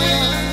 sonha